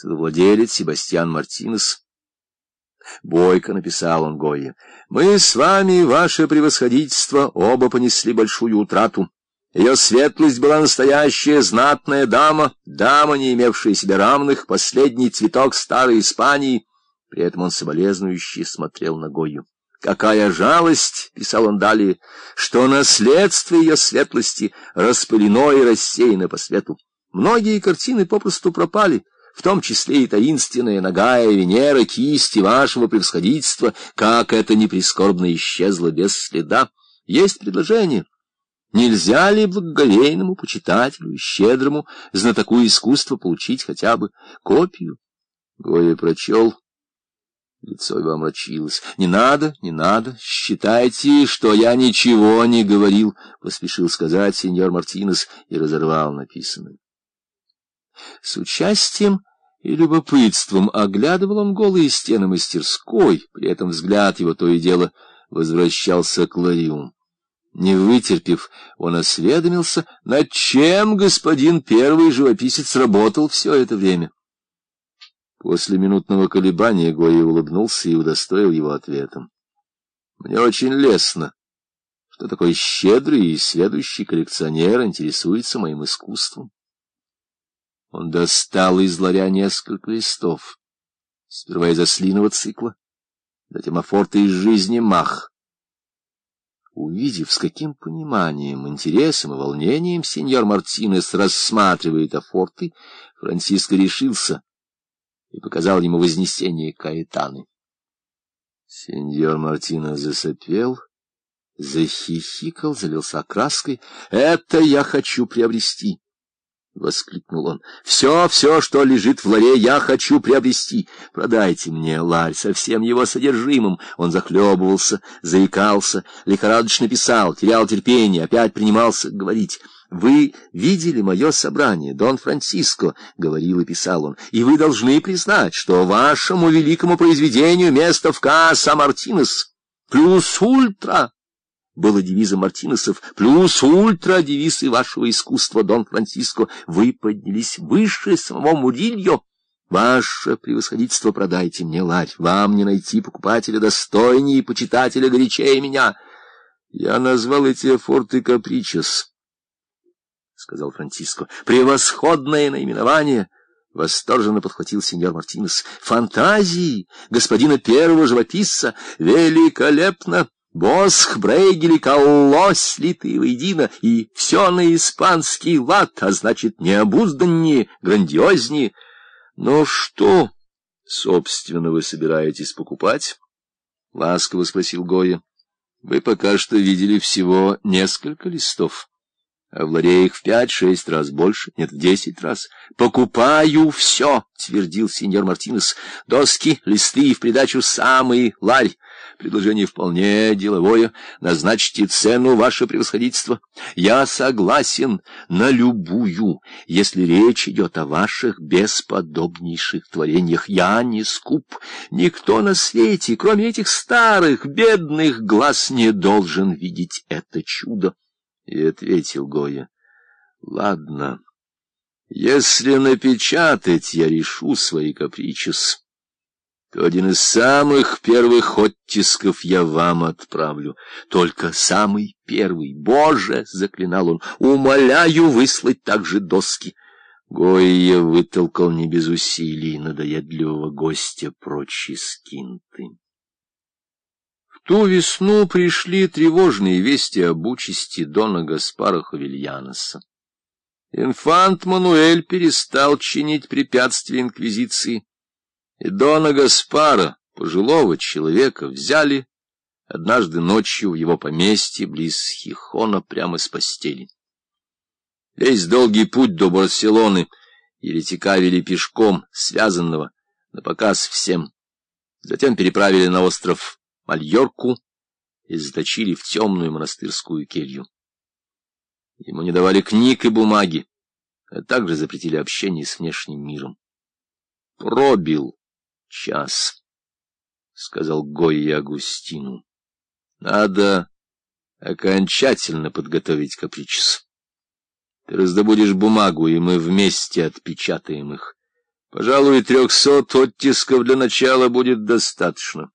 Судовладелец Себастьян Мартинес. Бойко написал он Гойе. «Мы с вами, ваше превосходительство, оба понесли большую утрату. Ее светлость была настоящая знатная дама, дама, не имевшая себе равных, последний цветок старой Испании». При этом он соболезнующе смотрел на Гою. «Какая жалость!» — писал он далее, — «что наследство ее светлости распылено и рассеяно по свету. Многие картины попросту пропали» в том числе и таинственная ногая Венера кисти вашего превосходительства, как это неприскорбно исчезло без следа. Есть предложение. Нельзя ли благоговейному почитателю щедрому знатоку искусства получить хотя бы копию? Гоя прочел. Лицо его омрачилось. — Не надо, не надо. Считайте, что я ничего не говорил, — поспешил сказать сеньор Мартинес и разорвал написанное. С участием и любопытством оглядывал он голые стены мастерской, при этом взгляд его то и дело возвращался к ларю. Не вытерпев, он осведомился, над чем господин первый живописец работал все это время. После минутного колебания Гоя улыбнулся и удостоил его ответом. — Мне очень лестно, что такой щедрый и следующий коллекционер интересуется моим искусством. Он достал из ларя несколько листов. Сперва из ослиного цикла, затем афорты из жизни Мах. Увидев, с каким пониманием, интересом и волнением сеньор Мартинес рассматривает афорты, Франциско решился и показал ему вознесение Каэтаны. Сеньор Мартинес засопел, захихикал, залился краской. «Это я хочу приобрести!» — воскликнул он. — Все, все, что лежит в ларе, я хочу приобрести. Продайте мне ларь со всем его содержимым. Он захлебывался, заикался, лихорадочно писал, терял терпение, опять принимался говорить. — Вы видели мое собрание, Дон Франциско, — говорил и писал он, — и вы должны признать, что вашему великому произведению место в Касса Мартинес плюс ультра было девизом Мартинесов, плюс ультра девизы вашего искусства, Дон Франциско. Вы поднялись выше самого Мурильо. Ваше превосходительство, продайте мне ларь. Вам не найти покупателя достойнее и почитателя горячее меня. Я назвал эти форты Капричес, — сказал Франциско. Превосходное наименование! — восторженно подхватил сеньор Мартинес. Фантазии господина первого живописца великолепно! Босх, Брейгель Калло слитые воедино, и все на испанский лад, а значит, необузданнее, грандиознее. Но что, собственно, вы собираетесь покупать? — ласково спросил Гоя. — Вы пока что видели всего несколько листов. А в ларе их в пять-шесть раз больше, нет, в десять раз. «Покупаю все!» — твердил сеньор Мартинес. «Доски, листы и в придачу самый ларь. Предложение вполне деловое. Назначьте цену, ваше превосходительство. Я согласен на любую, если речь идет о ваших бесподобнейших творениях. Я не скуп. Никто на свете, кроме этих старых, бедных глаз, не должен видеть это чудо. И ответил Гоя, — Ладно, если напечатать, я решу свои капричес, то один из самых первых оттисков я вам отправлю. Только самый первый, Боже, — заклинал он, — умоляю выслать также доски. Гоя вытолкал не без усилий надоедливого гостя прочь из кинты ту весну пришли тревожные вести об участи Дона Гаспара Хавильяноса. Инфант Мануэль перестал чинить препятствия инквизиции, и Дона Гаспара, пожилого человека, взяли однажды ночью в его поместье близ Хихона прямо с постели. Весь долгий путь до Барселоны еретика вели пешком, связанного, на показ всем. Затем переправили на остров Мальорку и заточили в темную монастырскую келью. Ему не давали книг и бумаги, а также запретили общение с внешним миром. «Пробил час», — сказал Гойя Агустину. «Надо окончательно подготовить капричес. Ты раздобудешь бумагу, и мы вместе отпечатаем их. Пожалуй, трехсот оттисков для начала будет достаточно.